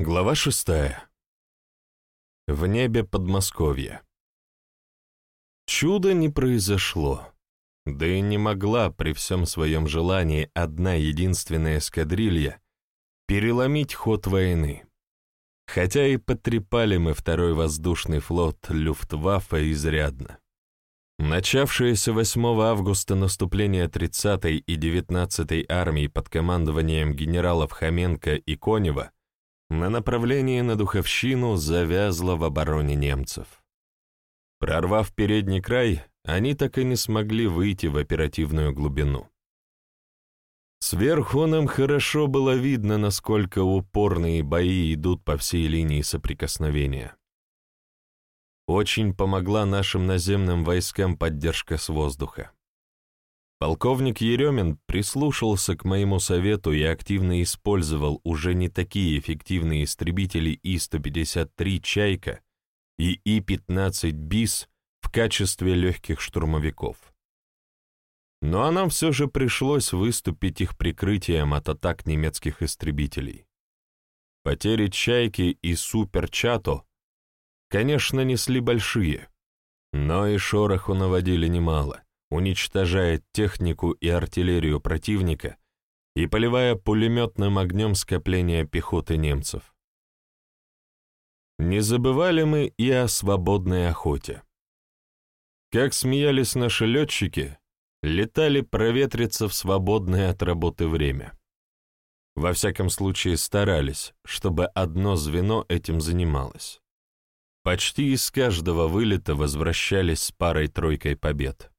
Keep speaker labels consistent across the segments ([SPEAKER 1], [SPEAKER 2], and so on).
[SPEAKER 1] Глава шестая. В небе Подмосковья. Чудо не произошло, да и не могла при всем своем желании одна единственная эскадрилья переломить ход войны. Хотя и потрепали мы второй воздушный флот Люфтваффе изрядно. Начавшееся 8 августа наступление 30-й и 19-й армий под командованием генералов Хоменко и Конева на направлении на Духовщину завязло в обороне немцев. Прорвав передний край, они так и не смогли выйти в оперативную глубину. Сверху нам хорошо было видно, насколько упорные бои идут по всей линии соприкосновения. Очень помогла нашим наземным войскам поддержка с воздуха. Полковник Еремин прислушался к моему совету и активно использовал уже не такие эффективные истребители И-153 «Чайка» и И-15 «БИС» в качестве легких штурмовиков. Но нам все же пришлось выступить их прикрытием от атак немецких истребителей. Потери «Чайки» и «Супер-Чато» конечно, несли большие, но и шороху наводили немало уничтожая технику и артиллерию противника и поливая пулеметным огнем скопления пехоты немцев. Не забывали мы и о свободной охоте. Как смеялись наши летчики, летали проветриться в свободное от работы время. Во всяком случае старались, чтобы одно звено этим занималось. Почти из каждого вылета возвращались с парой-тройкой побед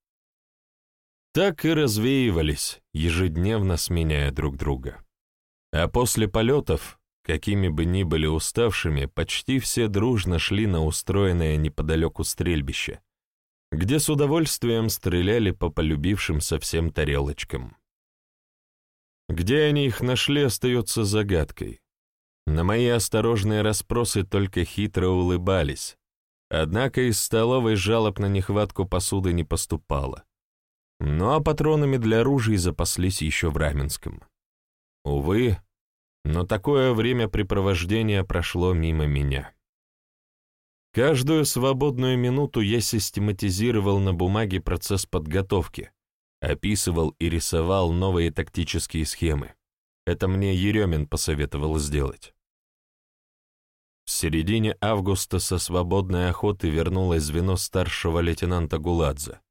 [SPEAKER 1] так и развеивались, ежедневно сменяя друг друга. А после полетов, какими бы ни были уставшими, почти все дружно шли на устроенное неподалеку стрельбище, где с удовольствием стреляли по полюбившим совсем тарелочкам. Где они их нашли, остается загадкой. На мои осторожные расспросы только хитро улыбались, однако из столовой жалоб на нехватку посуды не поступало. Ну а патронами для ружей запаслись еще в Раменском. Увы, но такое времяпрепровождение прошло мимо меня. Каждую свободную минуту я систематизировал на бумаге процесс подготовки, описывал и рисовал новые тактические схемы. Это мне Еремин посоветовал сделать. В середине августа со свободной охоты вернулось звено старшего лейтенанта Гуладзе.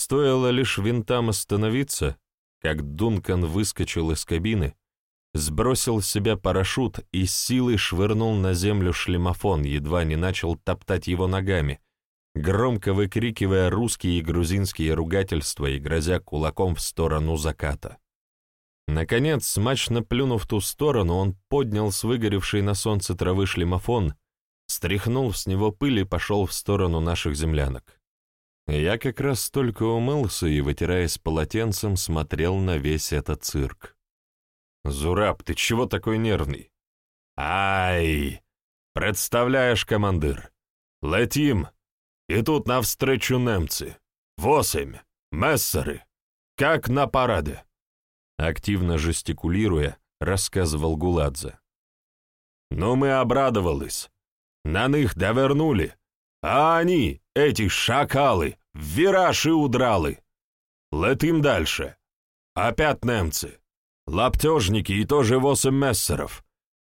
[SPEAKER 1] Стоило лишь винтам остановиться, как Дункан выскочил из кабины, сбросил с себя парашют и силой швырнул на землю шлемофон, едва не начал топтать его ногами, громко выкрикивая русские и грузинские ругательства и грозя кулаком в сторону заката. Наконец, смачно плюнув в ту сторону, он поднял с выгоревшей на солнце травы шлемофон, стряхнул с него пыль и пошел в сторону наших землянок. Я как раз только умылся и, вытираясь полотенцем, смотрел на весь этот цирк. «Зураб, ты чего такой нервный?» «Ай! Представляешь, командир, летим, и тут навстречу немцы. Восемь, мессеры, как на параде!» Активно жестикулируя, рассказывал Гуладзе. «Ну, мы обрадовались. На них довернули, а они, эти шакалы, вираж и удрали. Летим дальше. Опять немцы. Лаптежники и тоже восемь мессеров.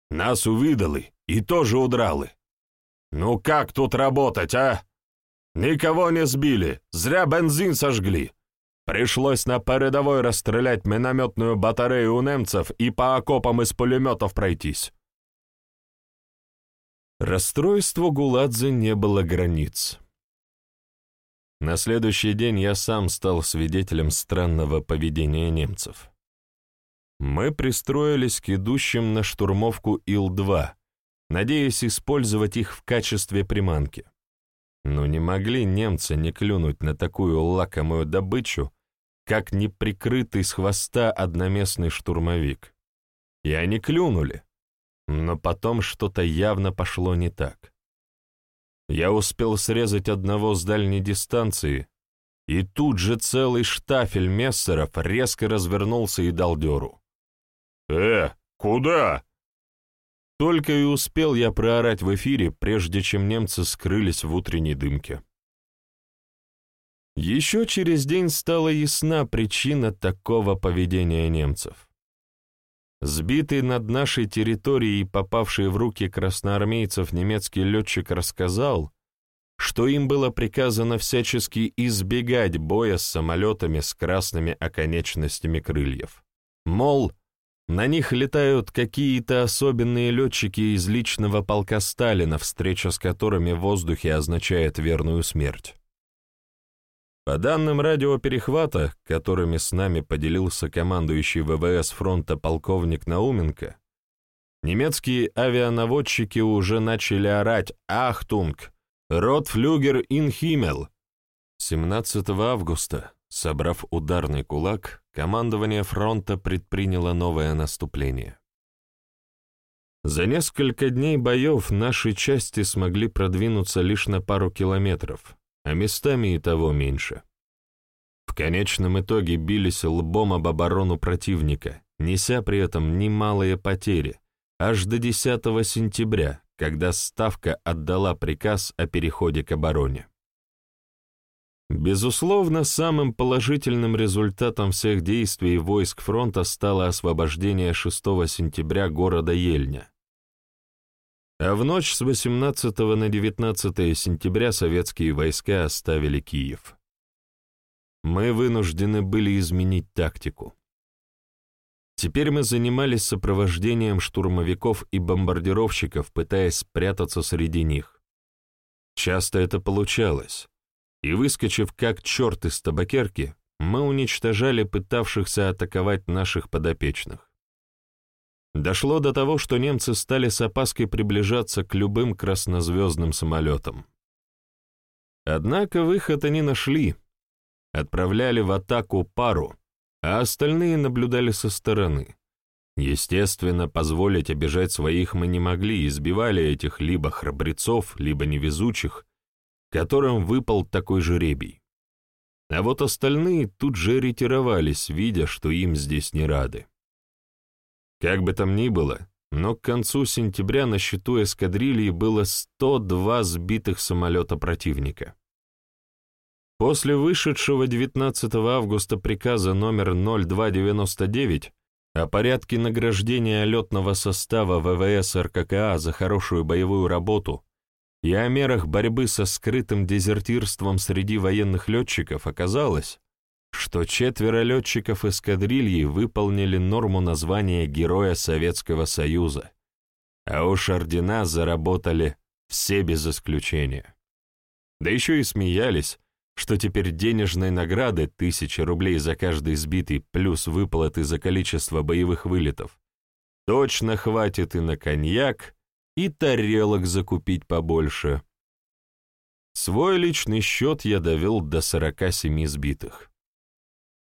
[SPEAKER 1] Нас увидали и тоже удрали. Ну как тут работать, а? Никого не сбили, зря бензин сожгли. Пришлось на передовой расстрелять минометную батарею у немцев и по окопам из пулеметов пройтись. Расстройству Гуладзе не было границ. На следующий день я сам стал свидетелем странного поведения немцев. Мы пристроились к идущим на штурмовку Ил-2, надеясь использовать их в качестве приманки. Но не могли немцы не клюнуть на такую лакомую добычу, как неприкрытый с хвоста одноместный штурмовик. И они клюнули, но потом что-то явно пошло не так. Я успел срезать одного с дальней дистанции, и тут же целый штафель мессеров резко развернулся и дал дёру. «Э, куда?» Только и успел я проорать в эфире, прежде чем немцы скрылись в утренней дымке. Еще через день стала ясна причина такого поведения немцев. Сбитый над нашей территорией и попавший в руки красноармейцев немецкий летчик рассказал, что им было приказано всячески избегать боя с самолетами с красными оконечностями крыльев. Мол, на них летают какие-то особенные летчики из личного полка Сталина, встреча с которыми в воздухе означает верную смерть. По данным радиоперехвата, которыми с нами поделился командующий ВВС фронта полковник Науменко, немецкие авианаводчики уже начали орать «Achtung! Rotflüger in Himmel!» 17 августа, собрав ударный кулак, командование фронта предприняло новое наступление. За несколько дней боев наши части смогли продвинуться лишь на пару километров, а местами и того меньше. В конечном итоге бились лбом об оборону противника, неся при этом немалые потери, аж до 10 сентября, когда Ставка отдала приказ о переходе к обороне. Безусловно, самым положительным результатом всех действий войск фронта стало освобождение 6 сентября города Ельня, а в ночь с 18 на 19 сентября советские войска оставили Киев. Мы вынуждены были изменить тактику. Теперь мы занимались сопровождением штурмовиков и бомбардировщиков, пытаясь спрятаться среди них. Часто это получалось, и, выскочив как черт из табакерки, мы уничтожали пытавшихся атаковать наших подопечных. Дошло до того, что немцы стали с опаской приближаться к любым краснозвездным самолетам. Однако выход они нашли, отправляли в атаку пару, а остальные наблюдали со стороны. Естественно, позволить обижать своих мы не могли, избивали этих либо храбрецов, либо невезучих, которым выпал такой же ребий. А вот остальные тут же ретировались, видя, что им здесь не рады. Как бы там ни было, но к концу сентября на счету эскадрильи было 102 сбитых самолета противника. После вышедшего 19 августа приказа номер 0299 о порядке награждения летного состава ВВС РККА за хорошую боевую работу и о мерах борьбы со скрытым дезертирством среди военных летчиков оказалось, что четверо летчиков эскадрильи выполнили норму названия Героя Советского Союза, а уж ордена заработали все без исключения. Да еще и смеялись, что теперь денежной награды тысяча рублей за каждый сбитый плюс выплаты за количество боевых вылетов точно хватит и на коньяк, и тарелок закупить побольше. Свой личный счет я довел до 47 сбитых.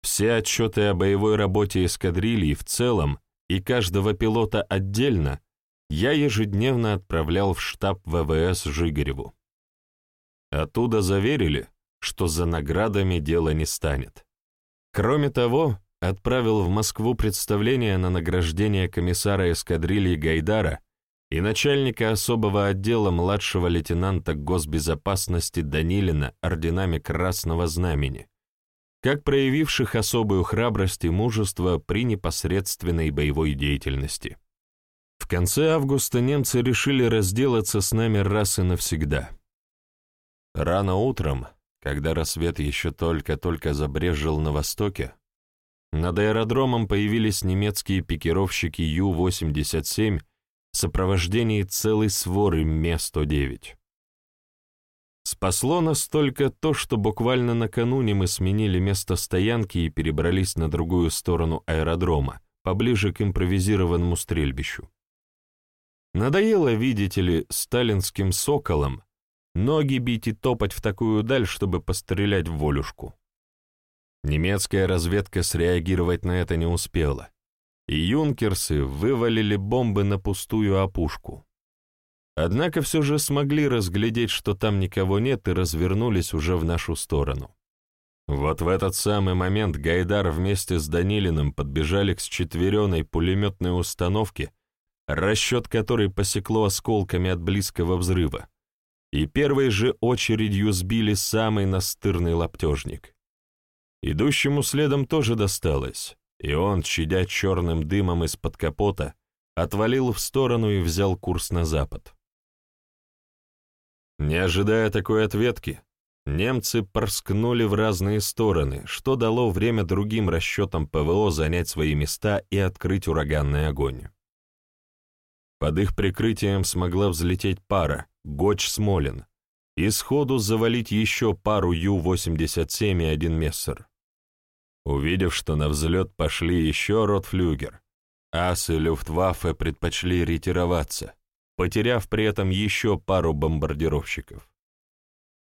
[SPEAKER 1] Все отчеты о боевой работе эскадрильи в целом и каждого пилота отдельно я ежедневно отправлял в штаб ВВС Жигареву. Оттуда заверили, что за наградами дело не станет. Кроме того, отправил в Москву представление на награждение комиссара эскадрильи Гайдара и начальника особого отдела младшего лейтенанта госбезопасности Данилина орденами Красного Знамени, как проявивших особую храбрость и мужество при непосредственной боевой деятельности. В конце августа немцы решили разделаться с нами раз и навсегда. Рано утром, когда рассвет еще только-только забрежил на востоке, над аэродромом появились немецкие пикировщики Ю-87 в сопровождении целой своры Ме-109. Спасло нас только то, что буквально накануне мы сменили место стоянки и перебрались на другую сторону аэродрома, поближе к импровизированному стрельбищу. Надоело, видите ли, сталинским соколам ноги бить и топать в такую даль, чтобы пострелять в волюшку. Немецкая разведка среагировать на это не успела, и юнкерсы вывалили бомбы на пустую опушку. Однако все же смогли разглядеть, что там никого нет, и развернулись уже в нашу сторону. Вот в этот самый момент Гайдар вместе с Данилиным подбежали к счетверенной пулеметной установке расчет который посекло осколками от близкого взрыва, и первой же очередью сбили самый настырный лаптежник. Идущему следом тоже досталось, и он, чадя черным дымом из-под капота, отвалил в сторону и взял курс на запад. Не ожидая такой ответки, немцы порскнули в разные стороны, что дало время другим расчетам ПВО занять свои места и открыть ураганный огонь. Под их прикрытием смогла взлететь пара, Гоч-Смолин, и сходу завалить еще пару Ю-87 и один Мессер. Увидев, что на взлет пошли еще ротфлюгер, асы Люфтваффе предпочли ретироваться, потеряв при этом еще пару бомбардировщиков.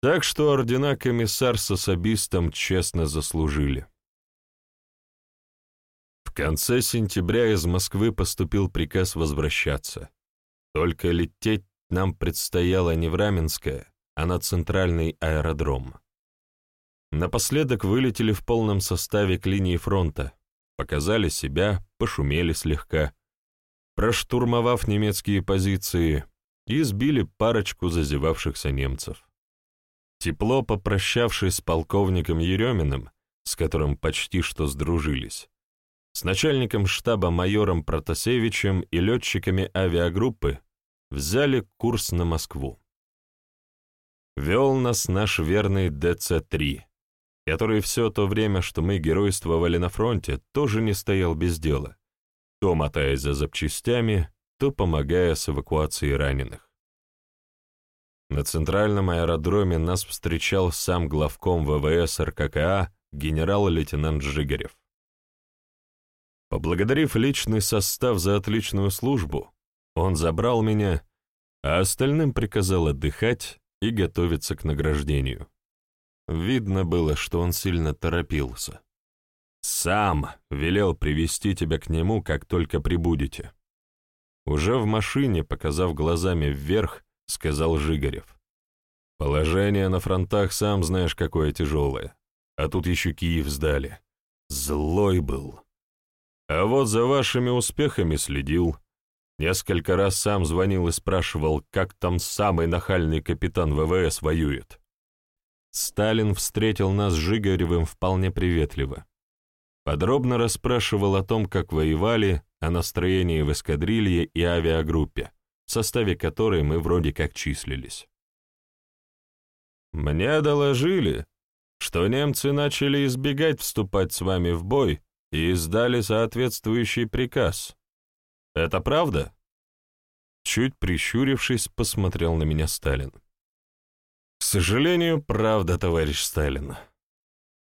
[SPEAKER 1] Так что ордена комиссар с особистом честно заслужили. В конце сентября из Москвы поступил приказ возвращаться. Только лететь нам предстояло не в Раменское, а на центральный аэродром. Напоследок вылетели в полном составе к линии фронта, показали себя, пошумели слегка, проштурмовав немецкие позиции, и сбили парочку зазевавшихся немцев. Тепло попрощавшись с полковником Ереминым, с которым почти что сдружились, с начальником штаба майором Протасевичем и летчиками авиагруппы взяли курс на Москву. Вел нас наш верный ДЦ-3, который все то время, что мы геройствовали на фронте, тоже не стоял без дела, то мотаясь за запчастями, то помогая с эвакуацией раненых. На центральном аэродроме нас встречал сам главком ВВС РККА генерал-лейтенант Жигарев. Поблагодарив личный состав за отличную службу, он забрал меня, а остальным приказал отдыхать и готовиться к награждению. Видно было, что он сильно торопился. «Сам велел привести тебя к нему, как только прибудете». Уже в машине, показав глазами вверх, сказал Жигарев. «Положение на фронтах, сам знаешь, какое тяжелое. А тут еще Киев сдали. Злой был. А вот за вашими успехами следил. Несколько раз сам звонил и спрашивал, как там самый нахальный капитан ВВС воюет. Сталин встретил нас с Жигаревым вполне приветливо. Подробно расспрашивал о том, как воевали, о настроении в эскадрилье и авиагруппе, в составе которой мы вроде как числились. «Мне доложили, что немцы начали избегать вступать с вами в бой и издали соответствующий приказ. Это правда?» Чуть прищурившись, посмотрел на меня Сталин. К сожалению, правда, товарищ Сталин.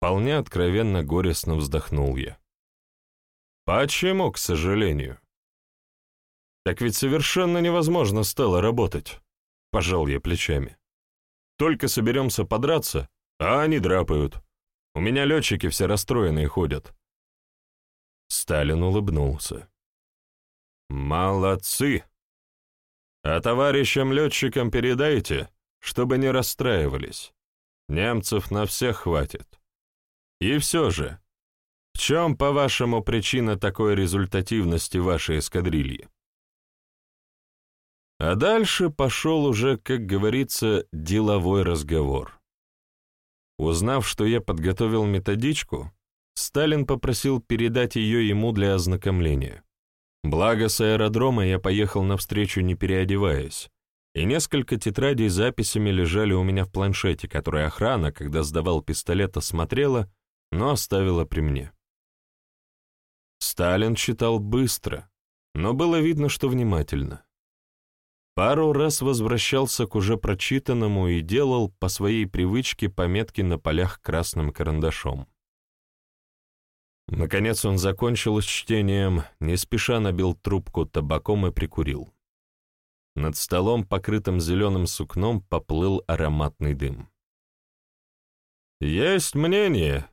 [SPEAKER 1] Вполне откровенно горестно вздохнул я. Почему, к сожалению? Так ведь совершенно невозможно стало работать, пожал я плечами. Только соберемся подраться, а они драпают. У меня летчики все расстроенные ходят. Сталин улыбнулся. «Молодцы! А товарищам летчикам передайте, чтобы не расстраивались. Немцев на всех хватит. И все же, в чем, по-вашему, причина такой результативности вашей эскадрильи? А дальше пошел уже, как говорится, деловой разговор. Узнав, что я подготовил методичку, Сталин попросил передать ее ему для ознакомления. Благо, с аэродрома я поехал навстречу, не переодеваясь, и несколько тетрадей с записями лежали у меня в планшете, который охрана, когда сдавал пистолет, осмотрела, но оставила при мне. Сталин читал быстро, но было видно, что внимательно. Пару раз возвращался к уже прочитанному и делал по своей привычке пометки на полях красным карандашом. Наконец он закончил с чтением, не спеша набил трубку табаком и прикурил. Над столом, покрытым зеленым сукном, поплыл ароматный дым. «Есть мнение,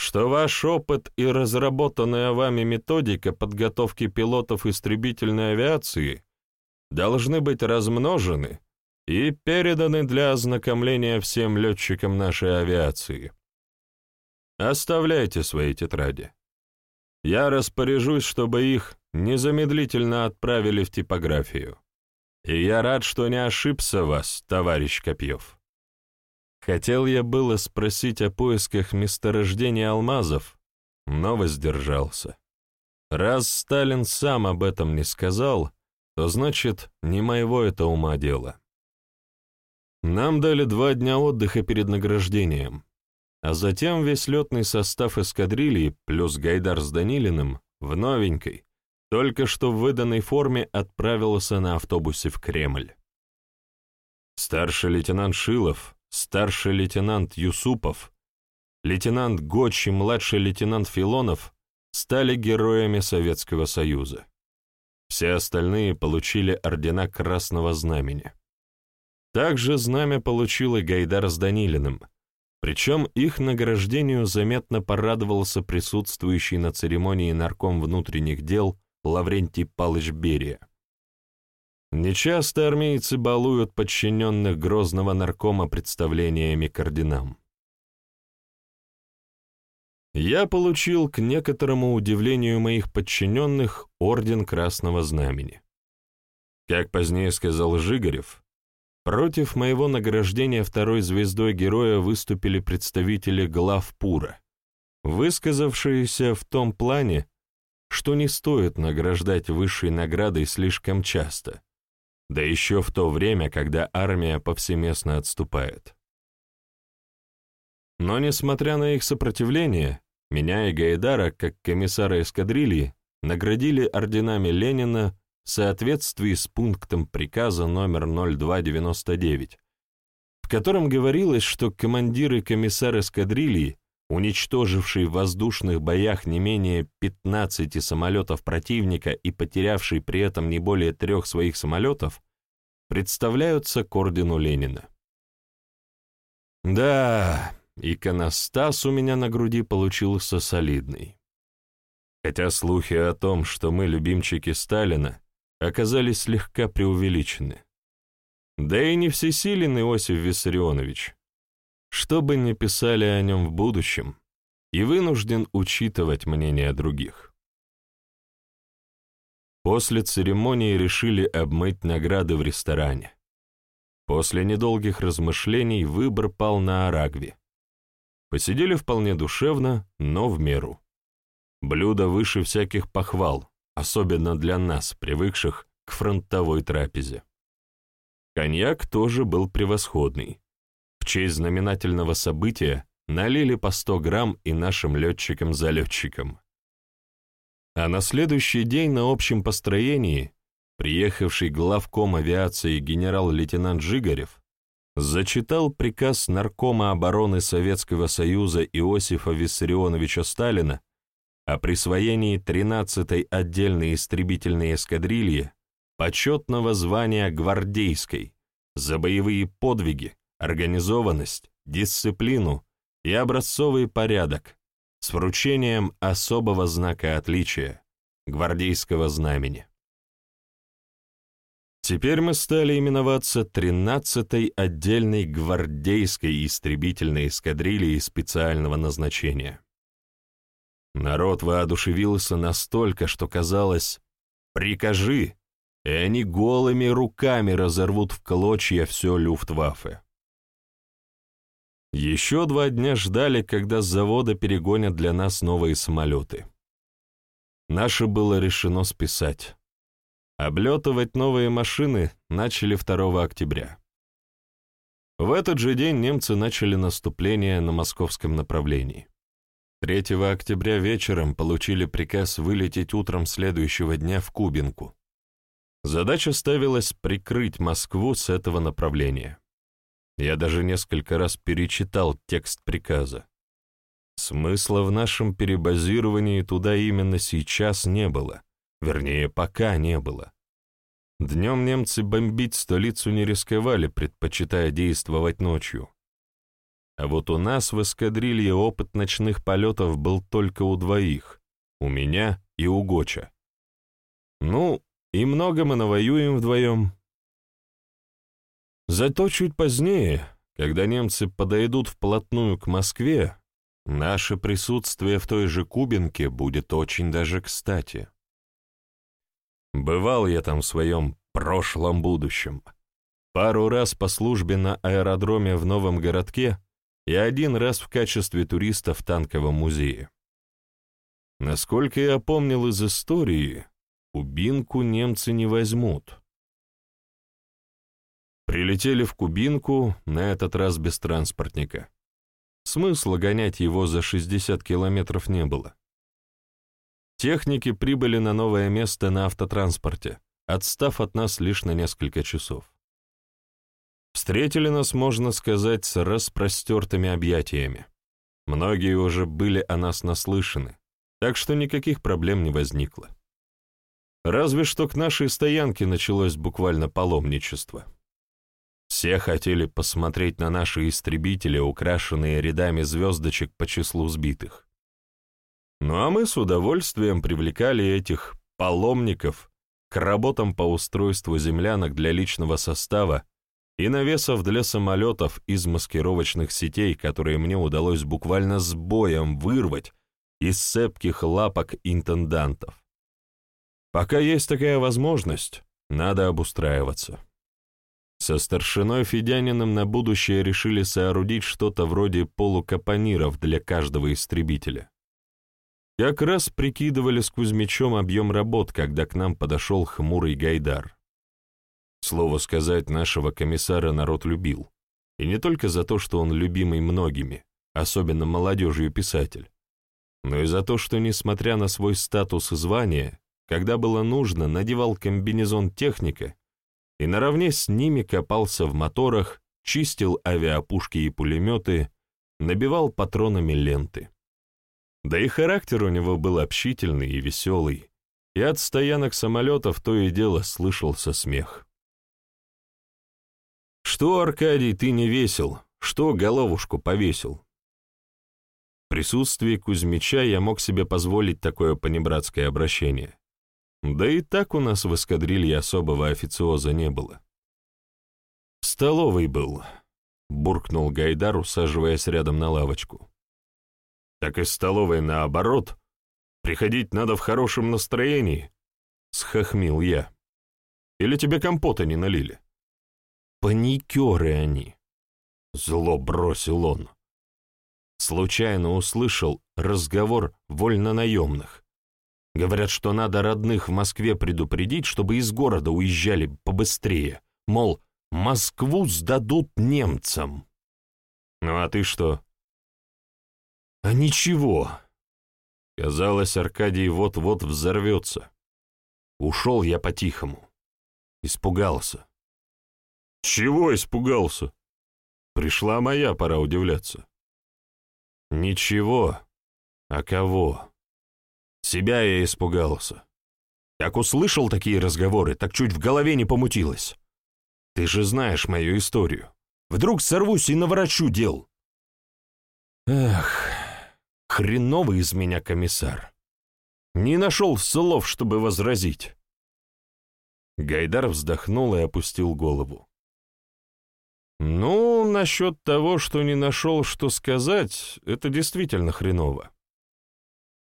[SPEAKER 1] что ваш опыт и разработанная вами методика подготовки пилотов истребительной авиации должны быть размножены и переданы для ознакомления всем летчикам нашей авиации. Оставляйте свои тетради. Я распоряжусь, чтобы их незамедлительно отправили в типографию. И я рад, что не ошибся вас, товарищ Копьев. Хотел я было спросить о поисках месторождения алмазов, но воздержался. Раз Сталин сам об этом не сказал, то значит, не моего это ума дело. Нам дали два дня отдыха перед награждением, а затем весь летный состав эскадрильи плюс Гайдар с Данилиным в новенькой, только что в выданной форме отправился на автобусе в Кремль. Старший лейтенант Шилов, старший лейтенант Юсупов, лейтенант Гоч и младший лейтенант Филонов стали героями Советского Союза. Все остальные получили ордена Красного Знамени. Также знамя получил и Гайдар с Данилиным, причем их награждению заметно порадовался присутствующий на церемонии нарком внутренних дел Лаврентий Палыч Берия. Нечасто армейцы балуют подчиненных грозного наркома представлениями к орденам. Я получил, к некоторому удивлению моих подчиненных, орден Красного Знамени. Как позднее сказал Жигарев, против моего награждения второй звездой героя выступили представители глав Пура, высказавшиеся в том плане, что не стоит награждать высшей наградой слишком часто, да еще в то время, когда армия повсеместно отступает. Но, несмотря на их сопротивление, меня и Гайдара, как комиссара эскадрильи, наградили орденами Ленина в соответствии с пунктом приказа номер 0299, в котором говорилось, что командир и комиссар эскадрильи уничтоживший в воздушных боях не менее 15 самолетов противника и потерявший при этом не более трех своих самолетов, представляются к ордену Ленина. Да, иконостас у меня на груди получился солидный. Хотя слухи о том, что мы любимчики Сталина, оказались слегка преувеличены. Да и не всесилен Иосиф Виссарионович что бы ни писали о нем в будущем, и вынужден учитывать мнение других. После церемонии решили обмыть награды в ресторане. После недолгих размышлений выбор пал на Арагви. Посидели вполне душевно, но в меру. Блюдо выше всяких похвал, особенно для нас, привыкших к фронтовой трапезе. Коньяк тоже был превосходный, честь знаменательного события налили по 100 грамм и нашим летчикам-залетчикам. А на следующий день на общем построении приехавший главком авиации генерал-лейтенант Жигарев зачитал приказ Наркома обороны Советского Союза Иосифа Виссарионовича Сталина о присвоении 13-й отдельной истребительной эскадрильи почетного звания гвардейской за боевые подвиги, организованность, дисциплину и образцовый порядок с вручением особого знака отличия — гвардейского знамени. Теперь мы стали именоваться 13-й отдельной гвардейской истребительной эскадрильей специального назначения. Народ воодушевился настолько, что казалось «прикажи», и они голыми руками разорвут в клочья все Люфтваффе. Еще два дня ждали, когда с завода перегонят для нас новые самолеты. Наше было решено списать. Облетывать новые машины начали 2 октября. В этот же день немцы начали наступление на московском направлении. 3 октября вечером получили приказ вылететь утром следующего дня в Кубинку. Задача ставилась прикрыть Москву с этого направления. Я даже несколько раз перечитал текст приказа. Смысла в нашем перебазировании туда именно сейчас не было, вернее, пока не было. Днем немцы бомбить столицу не рисковали, предпочитая действовать ночью. А вот у нас в эскадрилье опыт ночных полетов был только у двоих, у меня и у Гоча. Ну, и много мы навоюем вдвоем. Зато чуть позднее, когда немцы подойдут вплотную к Москве, наше присутствие в той же Кубинке будет очень даже кстати. Бывал я там в своем прошлом-будущем. Пару раз по службе на аэродроме в новом городке и один раз в качестве туриста в танковом музее. Насколько я помнил из истории, Кубинку немцы не возьмут. Прилетели в Кубинку, на этот раз без транспортника. Смысла гонять его за 60 километров не было. Техники прибыли на новое место на автотранспорте, отстав от нас лишь на несколько часов. Встретили нас, можно сказать, с распростертыми объятиями. Многие уже были о нас наслышаны, так что никаких проблем не возникло. Разве что к нашей стоянке началось буквально паломничество. Все хотели посмотреть на наши истребители, украшенные рядами звездочек по числу сбитых. Ну а мы с удовольствием привлекали этих паломников к работам по устройству землянок для личного состава и навесов для самолетов из маскировочных сетей, которые мне удалось буквально с боем вырвать из цепких лапок интендантов. Пока есть такая возможность, надо обустраиваться. Со старшиной Федяниным на будущее решили соорудить что-то вроде полукапониров для каждого истребителя. Как раз прикидывали с Кузьмичом объем работ, когда к нам подошел хмурый Гайдар. Слово сказать, нашего комиссара народ любил. И не только за то, что он любимый многими, особенно молодежью писатель, но и за то, что, несмотря на свой статус и звание, когда было нужно, надевал комбинезон техника и наравне с ними копался в моторах, чистил авиапушки и пулеметы, набивал патронами ленты. Да и характер у него был общительный и веселый, и от стоянок самолетов то и дело слышался смех. «Что, Аркадий, ты не весел? Что головушку повесил?» В присутствии Кузьмича я мог себе позволить такое понебратское обращение. Да и так у нас в эскадрилье особого официоза не было. «В столовой был», — буркнул Гайдар, усаживаясь рядом на лавочку. «Так и столовой наоборот. Приходить надо в хорошем настроении», — схохмил я. «Или тебе компота не налили?» «Паникеры они», — зло бросил он случайно услышал разговор вольнонаемных. Говорят, что надо родных в Москве предупредить, чтобы из города уезжали побыстрее. Мол, Москву сдадут немцам. Ну а ты что? А ничего. Казалось, Аркадий вот-вот взорвется. Ушел я по-тихому. Испугался. Чего испугался? Пришла моя пора удивляться. Ничего. А кого? Себя я испугался. Как услышал такие разговоры, так чуть в голове не помутилось. Ты же знаешь мою историю. Вдруг сорвусь и наворочу дел. Эх, хреновый из меня комиссар. Не нашел слов, чтобы возразить. Гайдар вздохнул и опустил голову. «Ну, насчет того, что не нашел, что сказать, это действительно хреново.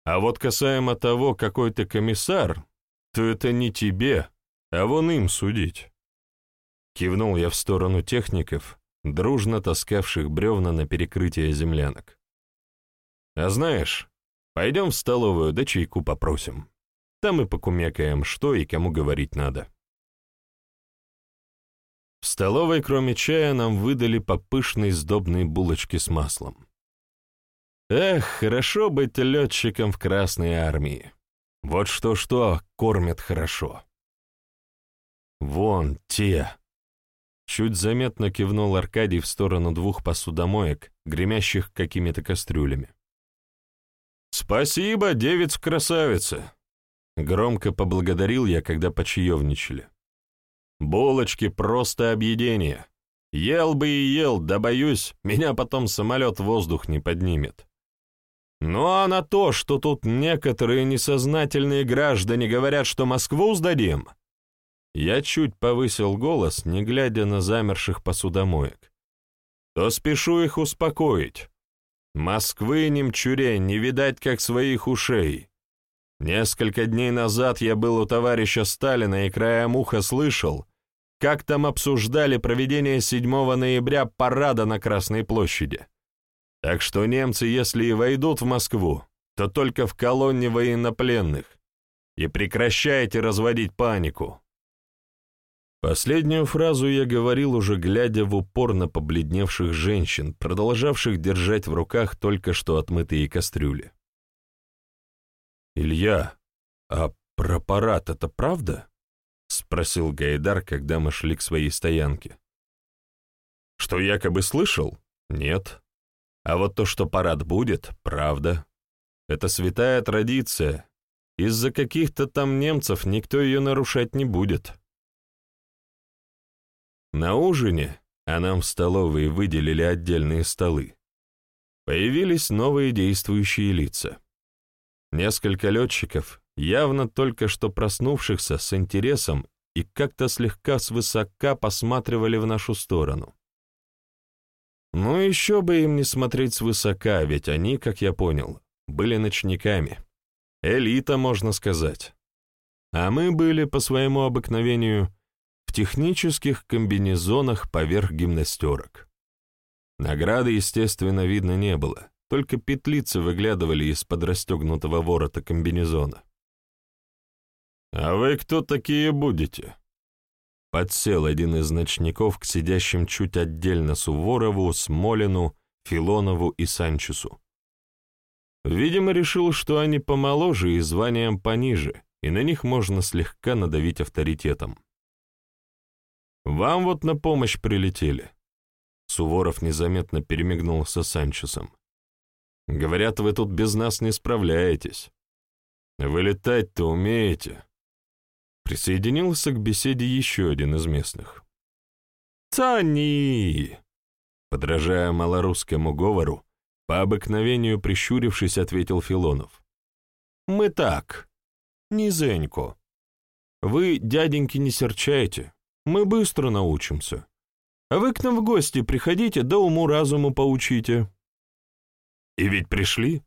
[SPEAKER 1] А вот касаемо того, какой ты комиссар, то это не тебе, а вон им судить». Кивнул я в сторону техников, дружно таскавших бревна на перекрытие землянок. «А знаешь, пойдем в столовую, да чайку попросим. Там и покумекаем, что и кому говорить надо». В столовой, кроме чая, нам выдали по пышной булочке с маслом. Эх, хорошо быть летчиком в Красной армии. Вот что-что, кормят хорошо. Вон те. Чуть заметно кивнул Аркадий в сторону двух посудомоек, гремящих какими-то кастрюлями. «Спасибо, девиц-красавица!» Громко поблагодарил я, когда почаевничали. Булочки — просто объедение. Ел бы и ел, да боюсь, меня потом самолет в воздух не поднимет. Ну а на то, что тут некоторые несознательные граждане говорят, что Москву сдадим, я чуть повысил голос, не глядя на замерших посудомоек, то спешу их успокоить. Москвы немчуре не видать, как своих ушей. Несколько дней назад я был у товарища Сталина и краем уха слышал, как там обсуждали проведение 7 ноября парада на Красной площади. Так что немцы, если и войдут в Москву, то только в колонне военнопленных. И прекращайте разводить панику. Последнюю фразу я говорил уже глядя в упор на побледневших женщин, продолжавших держать в руках только что отмытые кастрюли. «Илья, а про парад это правда?» — спросил Гайдар, когда мы шли к своей стоянке. «Что якобы слышал? Нет. А вот то, что парад будет, правда. Это святая традиция. Из-за каких-то там немцев никто ее нарушать не будет». На ужине, а нам в столовой выделили отдельные столы, появились новые действующие лица. Несколько летчиков, явно только что проснувшихся с интересом и как-то слегка свысока посматривали в нашу сторону. Ну еще бы им не смотреть свысока, ведь они, как я понял, были ночниками. Элита, можно сказать. А мы были, по своему обыкновению, в технических комбинезонах поверх гимнастерок. Награды, естественно, видно не было только петлицы выглядывали из-под расстегнутого ворота комбинезона. «А вы кто такие будете?» Подсел один из ночников к сидящим чуть отдельно Суворову, Смолину, Филонову и Санчесу. Видимо, решил, что они помоложе и званием пониже, и на них можно слегка надавить авторитетом. «Вам вот на помощь прилетели». Суворов незаметно перемигнулся с Санчесом. Говорят, вы тут без нас не справляетесь. Вы летать-то умеете?» Присоединился к беседе еще один из местных. «Тани!» Подражая малорусскому говору, по обыкновению прищурившись, ответил Филонов. «Мы так, низенько. Вы, дяденьки, не серчайте, мы быстро научимся. А вы к нам в гости приходите, да уму-разуму поучите». И ведь пришли.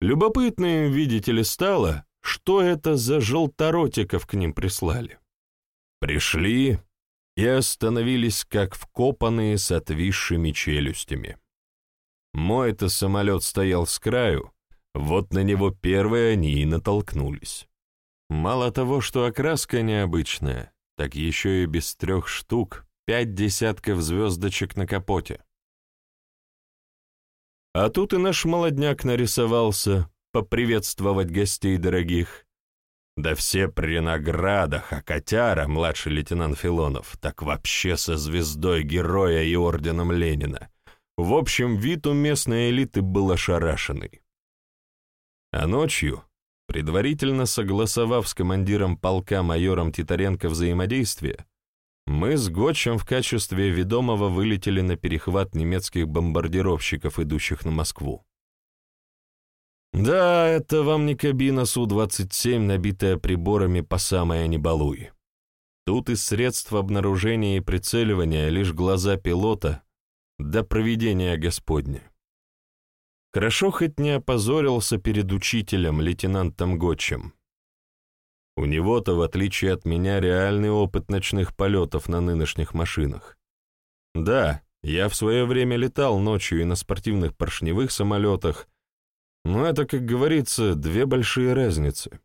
[SPEAKER 1] Любопытно, видите ли, стало, что это за желторотиков к ним прислали. Пришли и остановились, как вкопанные с отвисшими челюстями. Мой-то самолет стоял с краю, вот на него первые они и натолкнулись. Мало того, что окраска необычная, так еще и без трех штук пять десятков звездочек на капоте. А тут и наш молодняк нарисовался, поприветствовать гостей дорогих. Да все при наградах, а котяра, младший лейтенант Филонов, так вообще со звездой героя и орденом Ленина. В общем, вид у местной элиты был ошарашенный. А ночью, предварительно согласовав с командиром полка майором Титаренко взаимодействие, мы с Гочем в качестве ведомого вылетели на перехват немецких бомбардировщиков, идущих на Москву. Да, это вам не кабина Су-27, набитая приборами по самое небалуй. Тут из средств обнаружения и прицеливания лишь глаза пилота до проведения Господня. Хорошо хоть не опозорился перед учителем, лейтенантом Гочем. У него-то, в отличие от меня, реальный опыт ночных полетов на нынешних машинах. Да, я в свое время летал ночью и на спортивных поршневых самолетах, но это, как говорится, две большие разницы.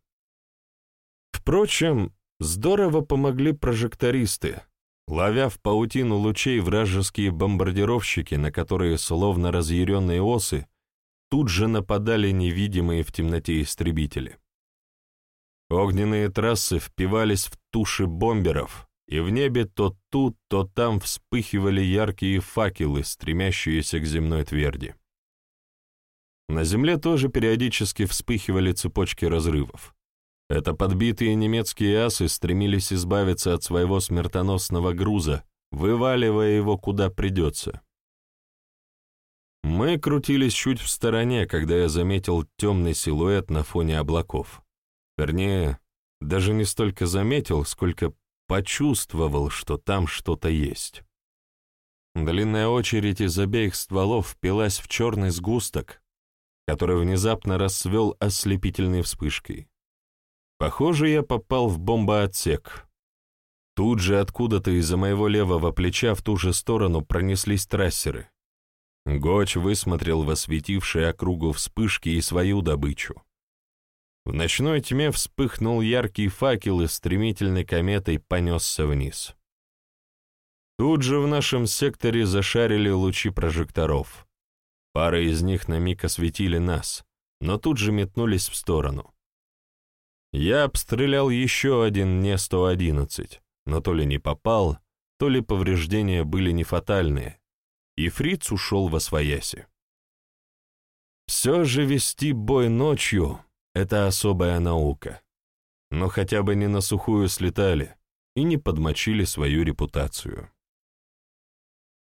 [SPEAKER 1] Впрочем, здорово помогли прожектористы, ловя в паутину лучей вражеские бомбардировщики, на которые, словно разъяренные осы, тут же нападали невидимые в темноте истребители. Огненные трассы впивались в туши бомберов, и в небе то тут, то там вспыхивали яркие факелы, стремящиеся к земной тверди. На земле тоже периодически вспыхивали цепочки разрывов. Это подбитые немецкие асы стремились избавиться от своего смертоносного груза, вываливая его куда придется. Мы крутились чуть в стороне, когда я заметил темный силуэт на фоне облаков. Вернее, даже не столько заметил, сколько почувствовал, что там что-то есть. Длинная очередь из обеих стволов впилась в черный сгусток, который внезапно расцвел ослепительной вспышкой. Похоже, я попал в бомбоотсек. Тут же откуда-то из-за моего левого плеча в ту же сторону пронеслись трассеры. Гоч высмотрел в осветившей округу вспышки и свою добычу. В ночной тьме вспыхнул яркий факел и стремительной кометой понесся вниз. Тут же в нашем секторе зашарили лучи прожекторов. Пара из них на миг осветили нас, но тут же метнулись в сторону. Я обстрелял еще один Не-111, но то ли не попал, то ли повреждения были не фатальные, и фриц ушел во свояси. Все же вести бой ночью — это особая наука. Но хотя бы не на сухую слетали и не подмочили свою репутацию.